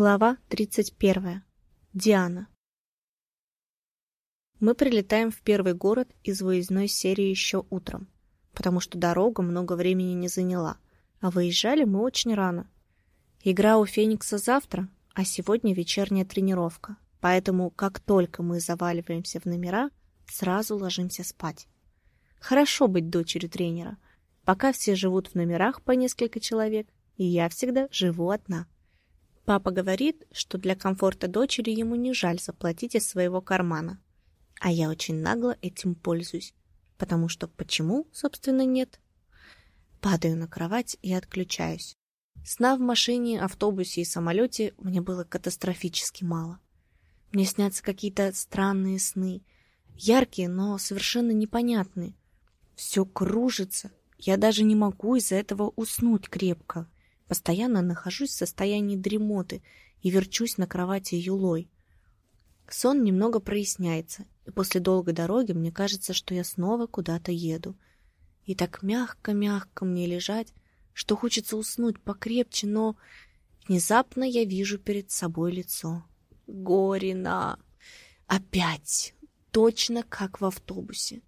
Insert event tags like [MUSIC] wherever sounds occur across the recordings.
Глава 31. Диана. Мы прилетаем в первый город из выездной серии еще утром, потому что дорога много времени не заняла, а выезжали мы очень рано. Игра у Феникса завтра, а сегодня вечерняя тренировка, поэтому как только мы заваливаемся в номера, сразу ложимся спать. Хорошо быть дочерью тренера, пока все живут в номерах по несколько человек, и я всегда живу одна. Папа говорит, что для комфорта дочери ему не жаль заплатить из своего кармана. А я очень нагло этим пользуюсь. Потому что почему, собственно, нет? Падаю на кровать и отключаюсь. Сна в машине, автобусе и самолете мне было катастрофически мало. Мне снятся какие-то странные сны. Яркие, но совершенно непонятные. Все кружится. Я даже не могу из-за этого уснуть крепко. Постоянно нахожусь в состоянии дремоты и верчусь на кровати юлой. Сон немного проясняется, и после долгой дороги мне кажется, что я снова куда-то еду. И так мягко-мягко мне лежать, что хочется уснуть покрепче, но внезапно я вижу перед собой лицо. Горина! Опять! Точно как в автобусе.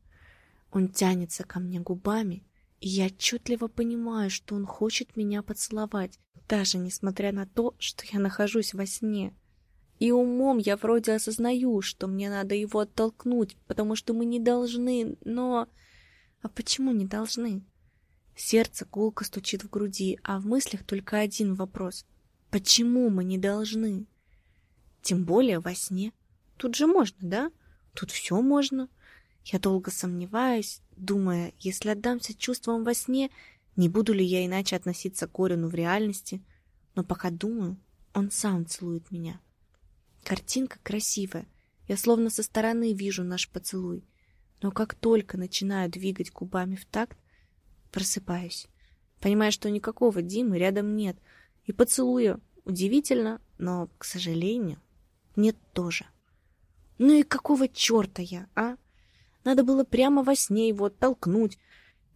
Он тянется ко мне губами, я отчетливо понимаю, что он хочет меня поцеловать, даже несмотря на то, что я нахожусь во сне. И умом я вроде осознаю, что мне надо его оттолкнуть, потому что мы не должны, но... А почему не должны? Сердце гулко стучит в груди, а в мыслях только один вопрос. Почему мы не должны? Тем более во сне. Тут же можно, да? Тут все можно. Я долго сомневаюсь, думая, если отдамся чувствам во сне, не буду ли я иначе относиться к Корину в реальности. Но пока думаю, он сам целует меня. Картинка красивая. Я словно со стороны вижу наш поцелуй. Но как только начинаю двигать губами в такт, просыпаюсь. Понимаю, что никакого Димы рядом нет. И поцелуя удивительно, но, к сожалению, нет тоже. Ну и какого черта я, а? Надо было прямо во сне его оттолкнуть.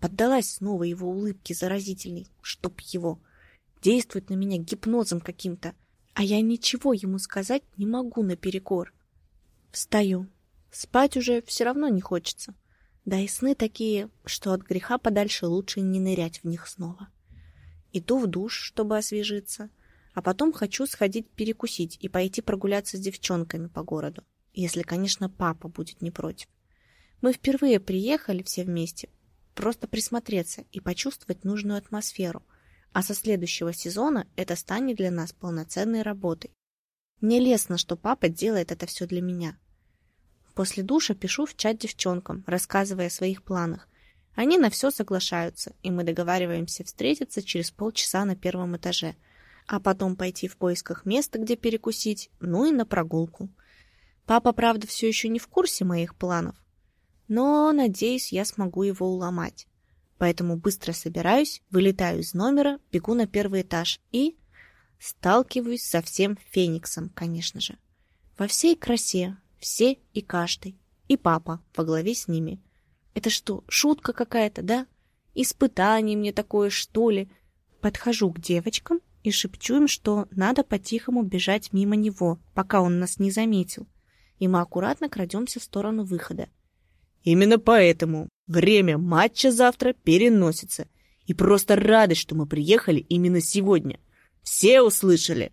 Поддалась снова его улыбке заразительной, чтоб его. Действует на меня гипнозом каким-то, а я ничего ему сказать не могу наперекор. Встаю. Спать уже все равно не хочется. Да и сны такие, что от греха подальше лучше не нырять в них снова. Иду в душ, чтобы освежиться, а потом хочу сходить перекусить и пойти прогуляться с девчонками по городу, если, конечно, папа будет не против. Мы впервые приехали все вместе, просто присмотреться и почувствовать нужную атмосферу, а со следующего сезона это станет для нас полноценной работой. Мне лестно, что папа делает это все для меня. После душа пишу в чат девчонкам, рассказывая о своих планах. Они на все соглашаются, и мы договариваемся встретиться через полчаса на первом этаже, а потом пойти в поисках места, где перекусить, ну и на прогулку. Папа, правда, все еще не в курсе моих планов, но, надеюсь, я смогу его уломать. Поэтому быстро собираюсь, вылетаю из номера, бегу на первый этаж и... Сталкиваюсь со всем Фениксом, конечно же. Во всей красе, все и каждый. И папа во главе с ними. Это что, шутка какая-то, да? Испытание мне такое, что ли? Подхожу к девочкам и шепчу им, что надо по-тихому бежать мимо него, пока он нас не заметил. И мы аккуратно крадемся в сторону выхода. Именно поэтому время матча завтра переносится. И просто радость, что мы приехали именно сегодня. Все услышали?»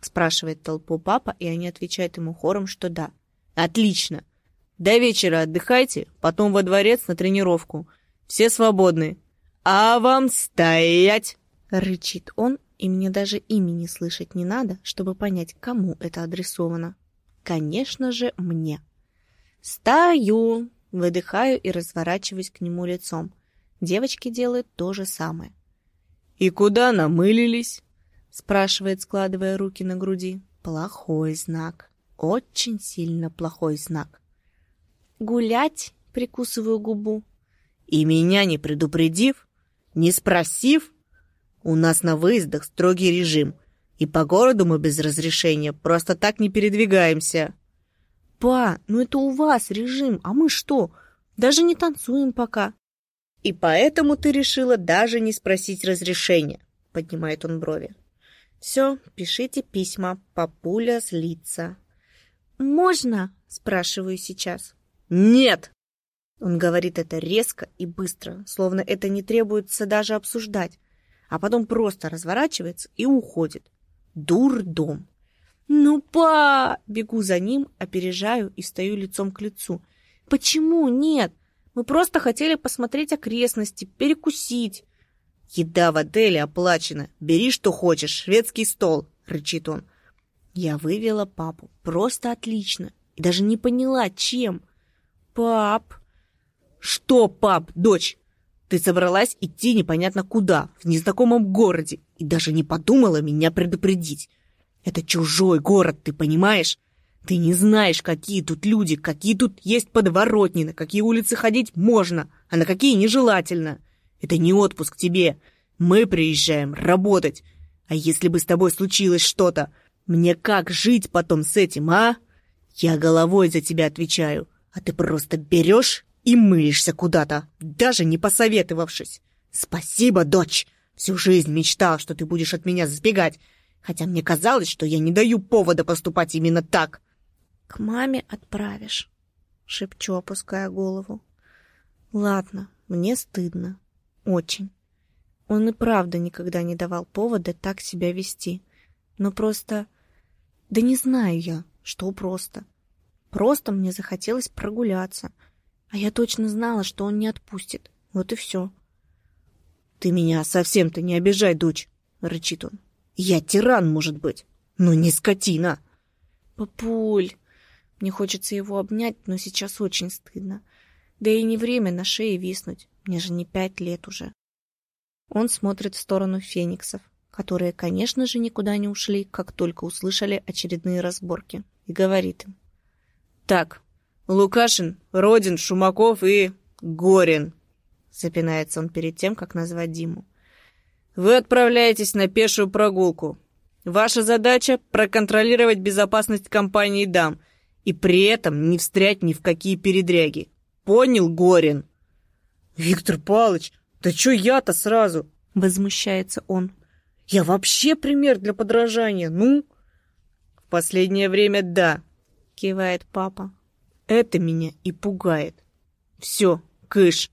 Спрашивает толпу папа, и они отвечают ему хором, что да. «Отлично! До вечера отдыхайте, потом во дворец на тренировку. Все свободны. А вам стоять!» Рычит он, и мне даже имени слышать не надо, чтобы понять, кому это адресовано. Конечно же, мне. «Стою!» Выдыхаю и разворачиваюсь к нему лицом. Девочки делают то же самое. «И куда намылились?» спрашивает, складывая руки на груди. Плохой знак. Очень сильно плохой знак. «Гулять?» — прикусываю губу. «И меня не предупредив? Не спросив? У нас на выездах строгий режим, и по городу мы без разрешения просто так не передвигаемся». «Па, ну это у вас режим, а мы что? Даже не танцуем пока». «И поэтому ты решила даже не спросить разрешения», — поднимает он брови. Все, пишите письма, папуля злится. «Можно?» — спрашиваю сейчас. «Нет!» Он говорит это резко и быстро, словно это не требуется даже обсуждать, а потом просто разворачивается и уходит. Дурдом. «Ну, па!» Бегу за ним, опережаю и стою лицом к лицу. «Почему нет? Мы просто хотели посмотреть окрестности, перекусить». «Еда в отеле оплачена. Бери, что хочешь. Шведский стол», — рычит он. Я вывела папу. Просто отлично. И даже не поняла, чем. «Пап!» «Что, пап, дочь? Ты собралась идти непонятно куда, в незнакомом городе, и даже не подумала меня предупредить. Это чужой город, ты понимаешь? Ты не знаешь, какие тут люди, какие тут есть подворотни, на какие улицы ходить можно, а на какие нежелательно. Это не отпуск тебе. Мы приезжаем работать. А если бы с тобой случилось что-то, мне как жить потом с этим, а? Я головой за тебя отвечаю, а ты просто берешь и мылишься куда-то, даже не посоветовавшись. Спасибо, дочь. Всю жизнь мечтал, что ты будешь от меня сбегать, хотя мне казалось, что я не даю повода поступать именно так. К маме отправишь, шепчу, опуская голову. Ладно, мне стыдно. Очень. Он и правда никогда не давал повода так себя вести. Но просто... Да не знаю я, что просто. Просто мне захотелось прогуляться. А я точно знала, что он не отпустит. Вот и все. «Ты меня совсем-то не обижай, дочь!» — рычит он. Я тиран, может быть, но не скотина. Папуль, мне хочется его обнять, но сейчас очень стыдно. Да и не время на шее виснуть, мне же не пять лет уже. Он смотрит в сторону фениксов, которые, конечно же, никуда не ушли, как только услышали очередные разборки, и говорит им. «Так, Лукашин, Родин, Шумаков и Горин», запинается он перед тем, как назвать Диму. Вы отправляетесь на пешую прогулку. Ваша задача — проконтролировать безопасность компании «Дам» и при этом не встрять ни в какие передряги. Понял, Горин? Виктор Павлович, да чё я-то сразу? Возмущается он. Я вообще пример для подражания, ну? В последнее время да, кивает папа. Это меня и пугает. Все, кыш.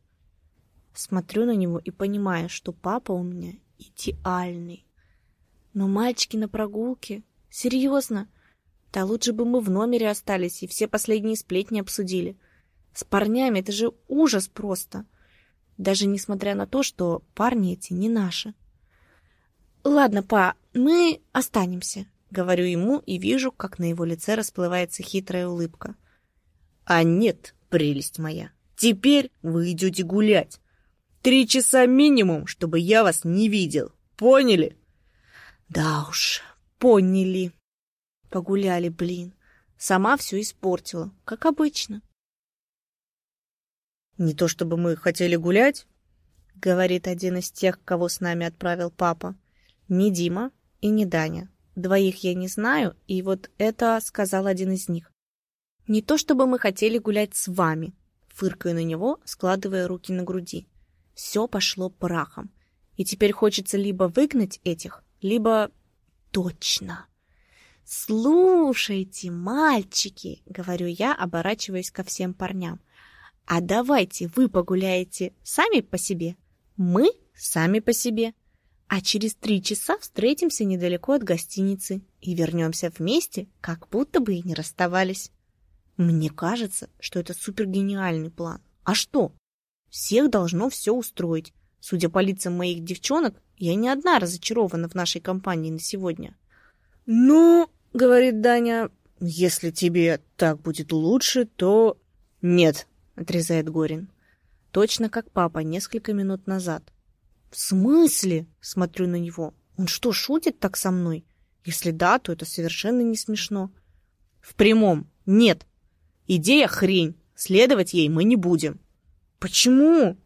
Смотрю на него и понимаю, что папа у меня идеальный. Но мальчики на прогулке? Серьезно? Да лучше бы мы в номере остались и все последние сплетни обсудили. С парнями это же ужас просто. Даже несмотря на то, что парни эти не наши. Ладно, па, мы останемся, говорю ему и вижу, как на его лице расплывается хитрая улыбка. А нет, прелесть моя, теперь вы идете гулять. Три часа минимум, чтобы я вас не видел. Поняли? Да уж, поняли. Погуляли, блин. Сама все испортила, как обычно. Не то чтобы мы хотели гулять, говорит один из тех, кого с нами отправил папа. Не Дима и не Даня. Двоих я не знаю, и вот это сказал один из них. Не то чтобы мы хотели гулять с вами, фыркаю на него, складывая руки на груди все пошло прахом. И теперь хочется либо выгнать этих, либо... Точно! «Слушайте, мальчики!» — говорю я, оборачиваясь ко всем парням. «А давайте вы погуляете сами по себе, мы сами по себе, а через три часа встретимся недалеко от гостиницы и вернемся вместе, как будто бы и не расставались». Мне кажется, что это супергениальный план. А что? Всех должно все устроить. Судя по лицам моих девчонок, я не одна разочарована в нашей компании на сегодня. «Ну, — говорит Даня, — если тебе так будет лучше, то...» «Нет», — отрезает Горин. Точно как папа несколько минут назад. «В смысле?» — смотрю на него. «Он что, шутит так со мной? Если да, то это совершенно не смешно». «В прямом. Нет. Идея хрень. Следовать ей мы не будем». Почему?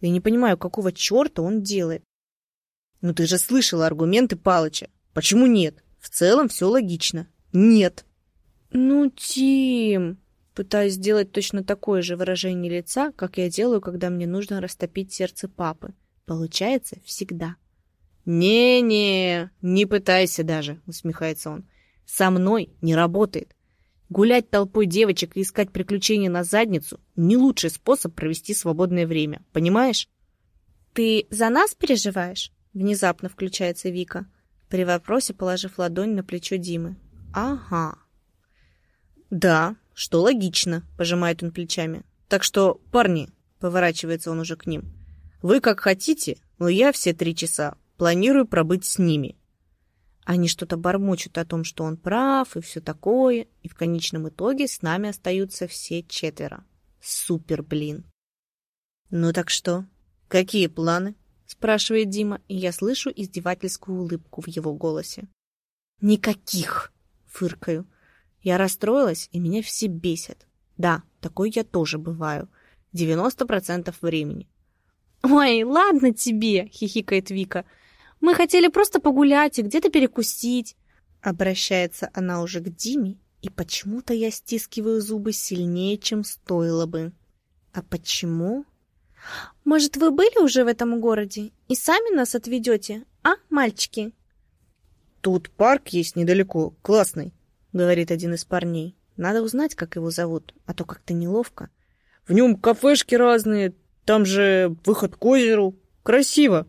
Я не понимаю, какого черта он делает. Ну ты же слышала аргументы Палыча. Почему нет? В целом все логично. Нет. Ну, Тим... Пытаюсь сделать точно такое же выражение лица, как я делаю, когда мне нужно растопить сердце папы. Получается всегда. «Не-не, не пытайся даже», — усмехается он. «Со мной не работает. Гулять толпой девочек и искать приключения на задницу — не лучший способ провести свободное время, понимаешь? «Ты за нас переживаешь?» — внезапно включается Вика, при вопросе положив ладонь на плечо Димы. «Ага». «Да, что логично», — пожимает он плечами. «Так что, парни», — поворачивается он уже к ним, — «вы как хотите, но я все три часа планирую пробыть с ними. Они что-то бормочут о том, что он прав и все такое, и в конечном итоге с нами остаются все четверо. Супер, блин. Ну так что, какие планы? спрашивает Дима, и я слышу издевательскую улыбку в его голосе. Никаких, фыркаю. Я расстроилась, и меня все бесят. Да, такой я тоже бываю. 90% времени. «Ой, ладно тебе!» — хихикает Вика. Мы хотели просто погулять и где-то перекусить. Обращается она уже к Диме, и почему-то я стискиваю зубы сильнее, чем стоило бы. А почему? Может, вы были уже в этом городе и сами нас отведете, а, мальчики? Тут парк есть недалеко, классный, говорит один из парней. Надо узнать, как его зовут, а то как-то неловко. В нем кафешки разные, там же выход к озеру. Красиво.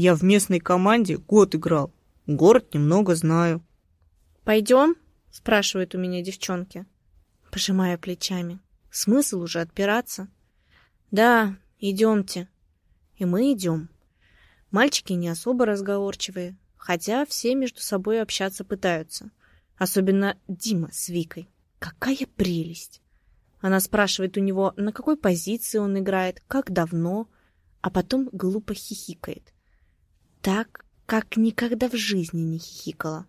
Я в местной команде год играл. Город немного знаю. «Пойдем?» — спрашивают у меня девчонки. Пожимая плечами. Смысл уже отпираться? «Да, идемте». И мы идем. Мальчики не особо разговорчивые, хотя все между собой общаться пытаются. Особенно Дима с Викой. Какая прелесть! Она спрашивает у него, на какой позиции он играет, как давно, а потом глупо хихикает так, как никогда в жизни не хихикала.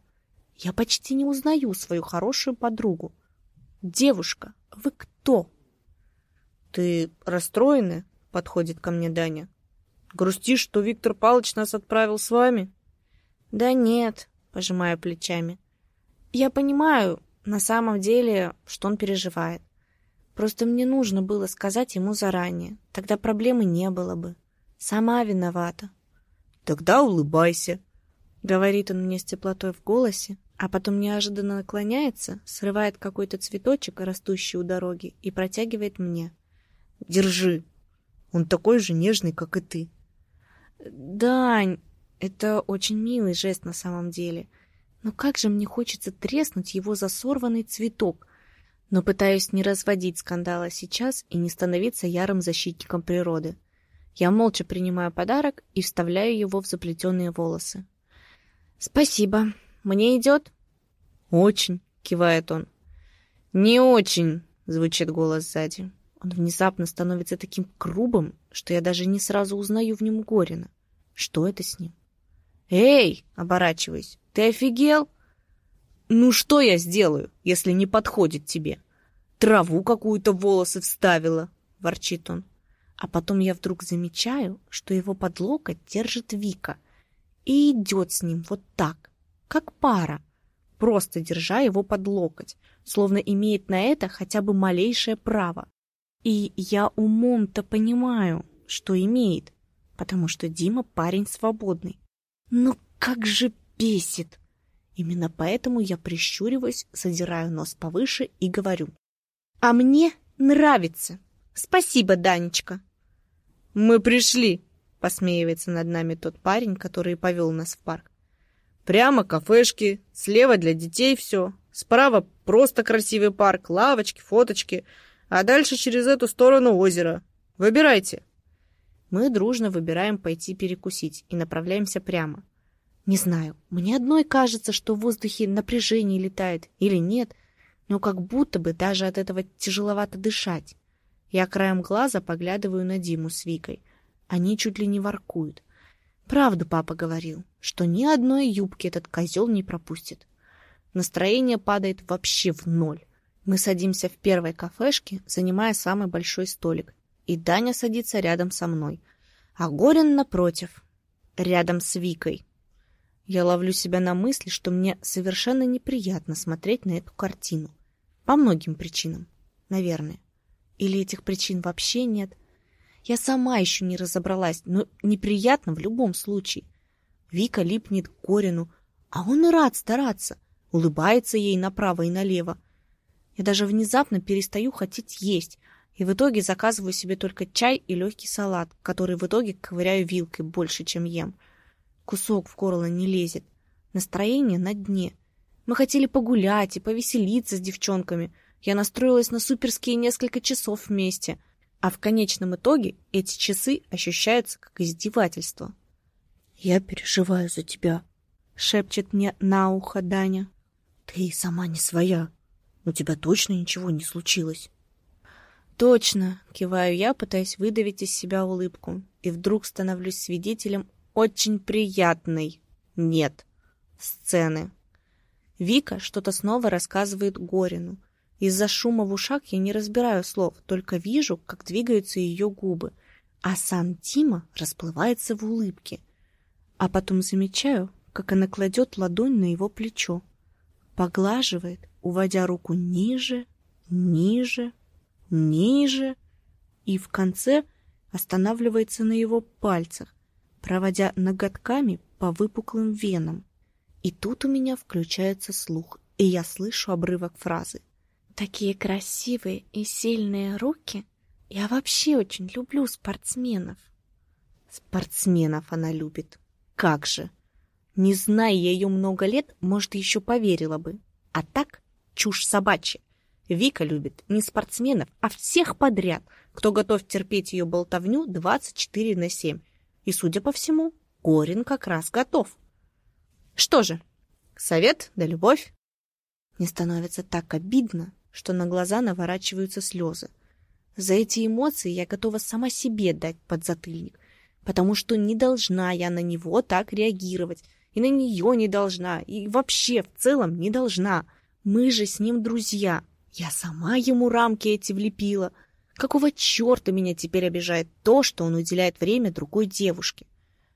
Я почти не узнаю свою хорошую подругу. Девушка, вы кто? Ты расстроена? Подходит ко мне Даня. Грустишь, что Виктор Павлович нас отправил с вами? Да нет, пожимаю плечами. Я понимаю, на самом деле, что он переживает. Просто мне нужно было сказать ему заранее. Тогда проблемы не было бы. Сама виновата. Тогда улыбайся. Говорит он мне с теплотой в голосе, а потом неожиданно наклоняется, срывает какой-то цветочек, растущий у дороги, и протягивает мне. Держи. Он такой же нежный, как и ты. Дань, это очень милый жест на самом деле. Но как же мне хочется треснуть его за сорванный цветок. Но пытаюсь не разводить скандала сейчас и не становиться ярым защитником природы. Я молча принимаю подарок и вставляю его в заплетенные волосы. «Спасибо. Мне идет?» «Очень», — кивает он. «Не очень», — звучит голос сзади. Он внезапно становится таким грубым, что я даже не сразу узнаю в нем Горина. Что это с ним? «Эй!» — оборачиваюсь. «Ты офигел?» «Ну что я сделаю, если не подходит тебе?» «Траву какую-то в волосы вставила», — ворчит он. А потом я вдруг замечаю, что его под локоть держит Вика и идет с ним вот так, как пара, просто держа его под локоть, словно имеет на это хотя бы малейшее право. И я умом-то понимаю, что имеет, потому что Дима парень свободный. Но как же бесит! Именно поэтому я прищуриваюсь, задираю нос повыше и говорю. «А мне нравится! Спасибо, Данечка!» «Мы пришли!» — посмеивается над нами тот парень, который повел нас в парк. «Прямо кафешки, слева для детей все, справа просто красивый парк, лавочки, фоточки, а дальше через эту сторону озеро. Выбирайте!» Мы дружно выбираем пойти перекусить и направляемся прямо. Не знаю, мне одной кажется, что в воздухе напряжение летает или нет, но как будто бы даже от этого тяжеловато дышать. Я краем глаза поглядываю на Диму с Викой. Они чуть ли не воркуют. Правду папа говорил, что ни одной юбки этот козел не пропустит. Настроение падает вообще в ноль. Мы садимся в первой кафешке, занимая самый большой столик. И Даня садится рядом со мной. А Горин напротив, рядом с Викой. Я ловлю себя на мысли, что мне совершенно неприятно смотреть на эту картину. По многим причинам, наверное. Или этих причин вообще нет? Я сама еще не разобралась, но неприятно в любом случае. Вика липнет к Корину, а он и рад стараться, улыбается ей направо и налево. Я даже внезапно перестаю хотеть есть, и в итоге заказываю себе только чай и легкий салат, который в итоге ковыряю вилкой больше, чем ем. Кусок в горло не лезет. Настроение на дне. Мы хотели погулять и повеселиться с девчонками. Я настроилась на суперские несколько часов вместе. А в конечном итоге эти часы ощущаются как издевательство. «Я переживаю за тебя», — шепчет мне на ухо Даня. «Ты сама не своя. У тебя точно ничего не случилось?» «Точно!» — киваю я, пытаясь выдавить из себя улыбку. И вдруг становлюсь свидетелем очень приятной, нет, сцены. Вика что-то снова рассказывает Горину. Из-за шума в ушах я не разбираю слов, только вижу, как двигаются ее губы, а сам Тима расплывается в улыбке. А потом замечаю, как она кладет ладонь на его плечо, поглаживает, уводя руку ниже, ниже, ниже и в конце останавливается на его пальцах, проводя ноготками по выпуклым венам. И тут у меня включается слух, и я слышу обрывок фразы. «Такие красивые и сильные руки! Я вообще очень люблю спортсменов!» Спортсменов она любит. Как же! Не зная ее много лет, может, еще поверила бы. А так чушь собачья. Вика любит не спортсменов, а всех подряд, кто готов терпеть ее болтовню 24 на 7. И, судя по всему, Горин как раз готов. Что же, совет да любовь. Мне становится так обидно, что на глаза наворачиваются слезы. За эти эмоции я готова сама себе дать подзатыльник, потому что не должна я на него так реагировать, и на нее не должна, и вообще в целом не должна. Мы же с ним друзья, я сама ему рамки эти влепила. Какого черта меня теперь обижает то, что он уделяет время другой девушке?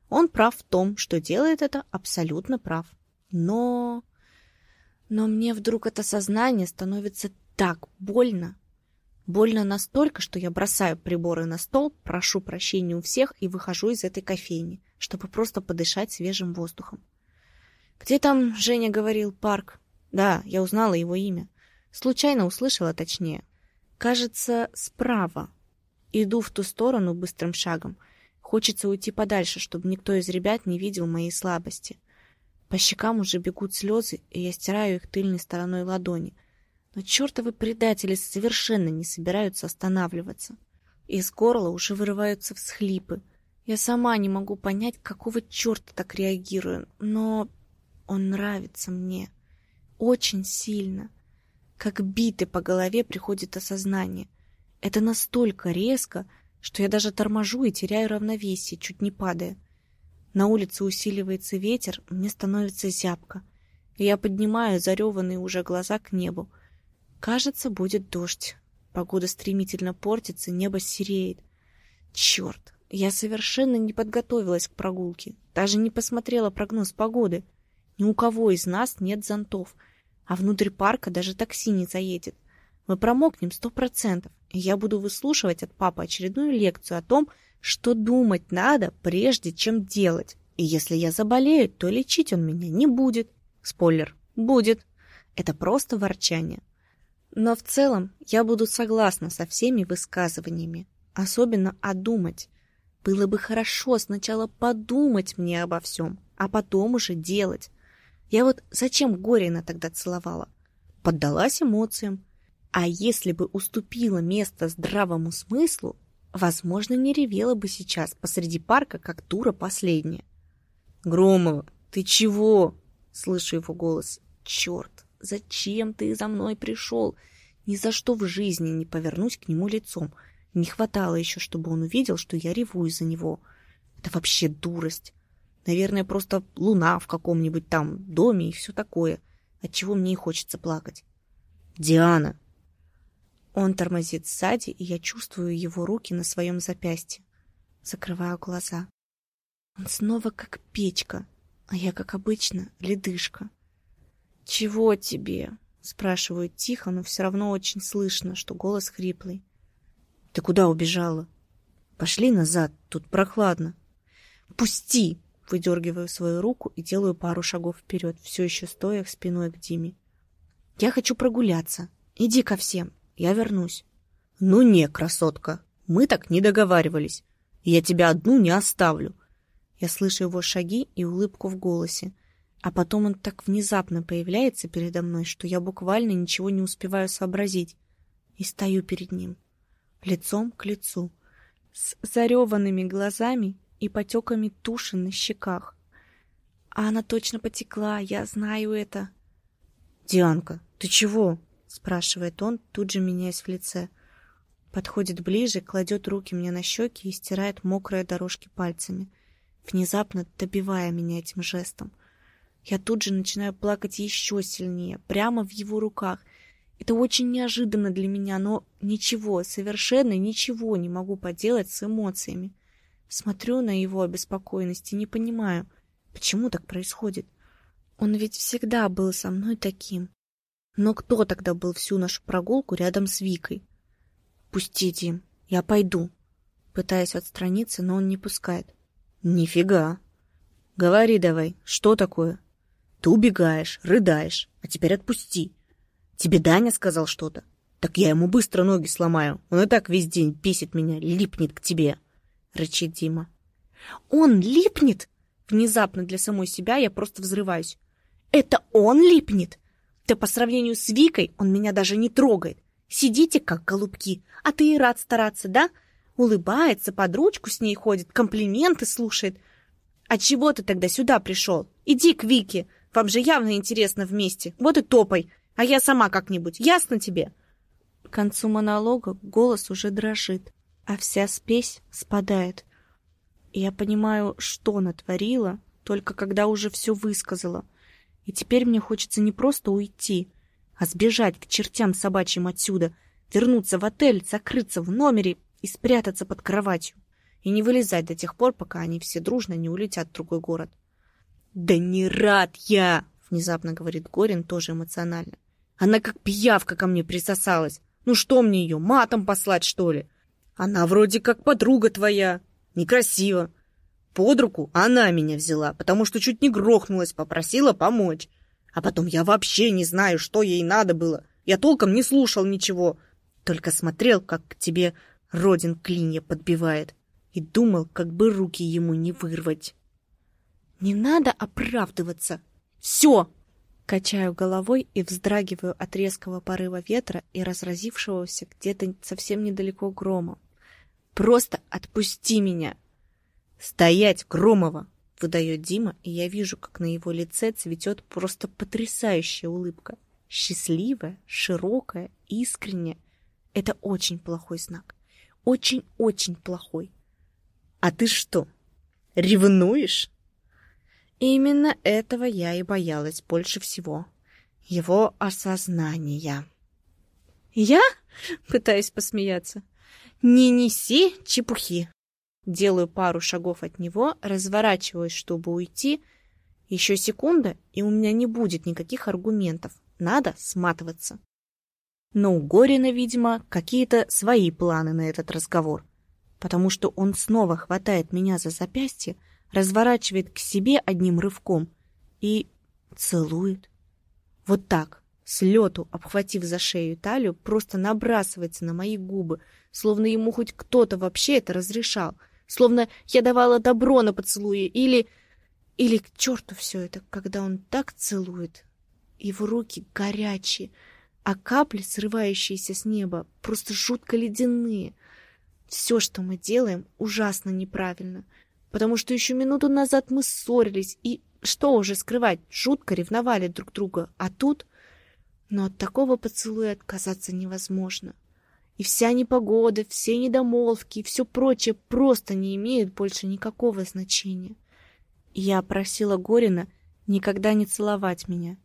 Он прав в том, что делает это абсолютно прав. Но... Но мне вдруг это сознание становится так больно. Больно настолько, что я бросаю приборы на стол, прошу прощения у всех и выхожу из этой кофейни, чтобы просто подышать свежим воздухом. Где там, Женя говорил, парк? Да, я узнала его имя. Случайно услышала точнее. Кажется, справа. Иду в ту сторону быстрым шагом. Хочется уйти подальше, чтобы никто из ребят не видел моей слабости. По щекам уже бегут слезы, и я стираю их тыльной стороной ладони. Но чертовы предатели совершенно не собираются останавливаться. Из горла уже вырываются всхлипы. Я сама не могу понять, какого черта так реагирую, но он нравится мне. Очень сильно. Как биты по голове приходит осознание. Это настолько резко, что я даже торможу и теряю равновесие, чуть не падая. На улице усиливается ветер, мне становится зябко. И я поднимаю зареванные уже глаза к небу. Кажется, будет дождь. Погода стремительно портится, небо сереет. Черт, я совершенно не подготовилась к прогулке. Даже не посмотрела прогноз погоды. Ни у кого из нас нет зонтов — а внутрь парка даже такси не заедет. Мы промокнем сто процентов, и я буду выслушивать от папы очередную лекцию о том, что думать надо, прежде чем делать. И если я заболею, то лечить он меня не будет. Спойлер, будет. Это просто ворчание. Но в целом я буду согласна со всеми высказываниями, особенно о думать. Было бы хорошо сначала подумать мне обо всем, а потом уже делать. Я вот зачем Горина тогда целовала? Поддалась эмоциям. А если бы уступила место здравому смыслу, возможно, не ревела бы сейчас посреди парка, как дура последняя. «Громова, ты чего?» — слышу его голос. «Черт, зачем ты за мной пришел? Ни за что в жизни не повернусь к нему лицом. Не хватало еще, чтобы он увидел, что я реву из-за него. Это вообще дурость. Наверное, просто луна в каком-нибудь там доме и все такое, отчего мне и хочется плакать. «Диана!» Он тормозит сзади, и я чувствую его руки на своем запястье. Закрываю глаза. Он снова как печка, а я, как обычно, ледышка. «Чего тебе?» — спрашиваю тихо, но все равно очень слышно, что голос хриплый. «Ты куда убежала?» «Пошли назад, тут прохладно». «Пусти!» выдергиваю свою руку и делаю пару шагов вперед, все еще стоя спиной к Диме. «Я хочу прогуляться. Иди ко всем. Я вернусь». «Ну не, красотка, мы так не договаривались. Я тебя одну не оставлю». Я слышу его шаги и улыбку в голосе, а потом он так внезапно появляется передо мной, что я буквально ничего не успеваю сообразить. И стою перед ним, лицом к лицу, с зареванными глазами и потеками туши на щеках. А она точно потекла, я знаю это. «Дианка, ты чего?» — спрашивает он, тут же меняясь в лице. Подходит ближе, кладет руки мне на щеки и стирает мокрые дорожки пальцами, внезапно добивая меня этим жестом. Я тут же начинаю плакать еще сильнее, прямо в его руках. Это очень неожиданно для меня, но ничего, совершенно ничего не могу поделать с эмоциями. Смотрю на его обеспокоенность и не понимаю, почему так происходит. Он ведь всегда был со мной таким. Но кто тогда был всю нашу прогулку рядом с Викой? «Пусти, Дим, я пойду». Пытаюсь отстраниться, но он не пускает. «Нифига. Говори давай, что такое? Ты убегаешь, рыдаешь, а теперь отпусти. Тебе Даня сказал что-то? Так я ему быстро ноги сломаю. Он и так весь день бесит меня, липнет к тебе». — рычит Дима. «Он липнет?» Внезапно для самой себя я просто взрываюсь. «Это он липнет? Да по сравнению с Викой он меня даже не трогает. Сидите, как голубки, а ты и рад стараться, да? Улыбается, под ручку с ней ходит, комплименты слушает. А чего ты тогда сюда пришел? Иди к Вике, вам же явно интересно вместе. Вот и топай, а я сама как-нибудь, ясно тебе?» К концу монолога голос уже дрожит а вся спесь спадает. Я понимаю, что натворила, только когда уже все высказала. И теперь мне хочется не просто уйти, а сбежать к чертям собачьим отсюда, вернуться в отель, закрыться в номере и спрятаться под кроватью. И не вылезать до тех пор, пока они все дружно не улетят в другой город. «Да не рад я!» — внезапно говорит Горин, тоже эмоционально. «Она как пиявка ко мне присосалась. Ну что мне ее, матом послать, что ли? Она вроде как подруга твоя. Некрасиво. Под руку она меня взяла, потому что чуть не грохнулась, попросила помочь. А потом я вообще не знаю, что ей надо было. Я толком не слушал ничего. Только смотрел, как к тебе Родин клинья подбивает. И думал, как бы руки ему не вырвать. Не надо оправдываться. Все! Качаю головой и вздрагиваю от резкого порыва ветра и разразившегося где-то совсем недалеко грома. Просто отпусти меня!» «Стоять, Громова!» — выдает Дима, и я вижу, как на его лице цветет просто потрясающая улыбка. Счастливая, широкая, искренняя. Это очень плохой знак. Очень-очень плохой. «А ты что, ревнуешь?» Именно этого я и боялась больше всего. Его осознания. «Я?» [LAUGHS] — пытаюсь посмеяться. «Не неси чепухи!» Делаю пару шагов от него, разворачиваюсь, чтобы уйти. Еще секунда, и у меня не будет никаких аргументов. Надо сматываться. Но у Горина, видимо, какие-то свои планы на этот разговор. Потому что он снова хватает меня за запястье, разворачивает к себе одним рывком и целует. Вот так, с лету, обхватив за шею талию, просто набрасывается на мои губы, словно ему хоть кто-то вообще это разрешал, словно я давала добро на поцелуи, или... Или к черту все это, когда он так целует. Его руки горячие, а капли, срывающиеся с неба, просто жутко ледяные. Все, что мы делаем, ужасно неправильно, потому что еще минуту назад мы ссорились и, что уже скрывать, жутко ревновали друг друга, а тут... Но от такого поцелуя отказаться невозможно. И вся непогода, все недомолвки и все прочее просто не имеют больше никакого значения. Я просила Горина никогда не целовать меня.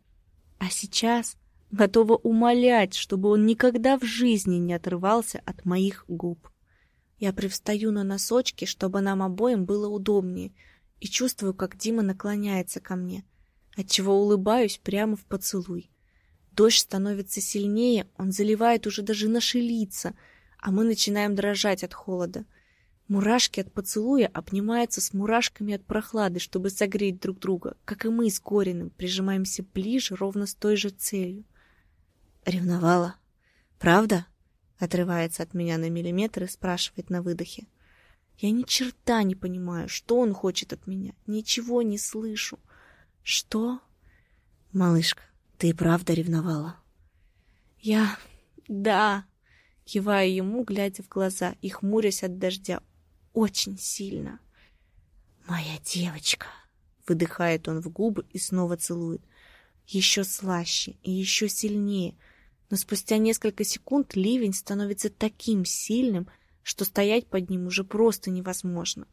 А сейчас готова умолять, чтобы он никогда в жизни не отрывался от моих губ. Я привстаю на носочки, чтобы нам обоим было удобнее, и чувствую, как Дима наклоняется ко мне, отчего улыбаюсь прямо в поцелуй. Дождь становится сильнее, он заливает уже даже наши лица, а мы начинаем дрожать от холода. Мурашки от поцелуя обнимаются с мурашками от прохлады, чтобы согреть друг друга, как и мы с Гориным прижимаемся ближе ровно с той же целью. Ревновала? Правда? Отрывается от меня на миллиметр и спрашивает на выдохе. Я ни черта не понимаю, что он хочет от меня. Ничего не слышу. Что? Малышка, ты правда ревновала? Я... Да. Киваю ему, глядя в глаза и хмурясь от дождя. Очень сильно. Моя девочка. Выдыхает он в губы и снова целует. Еще слаще и еще сильнее. Но спустя несколько секунд ливень становится таким сильным, что стоять под ним уже просто невозможно.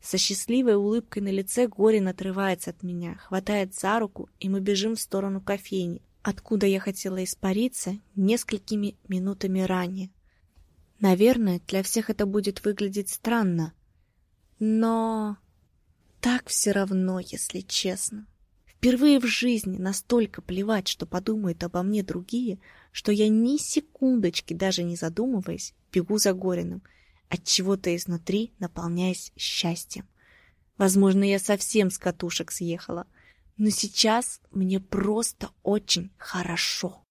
Со счастливой улыбкой на лице Горин отрывается от меня, хватает за руку, и мы бежим в сторону кофейни, откуда я хотела испариться несколькими минутами ранее. Наверное, для всех это будет выглядеть странно, но так все равно, если честно. Впервые в жизни настолько плевать, что подумают обо мне другие, что я ни секундочки, даже не задумываясь, бегу за Гориным, от чего-то изнутри наполняясь счастьем. Возможно, я совсем с катушек съехала, но сейчас мне просто очень хорошо.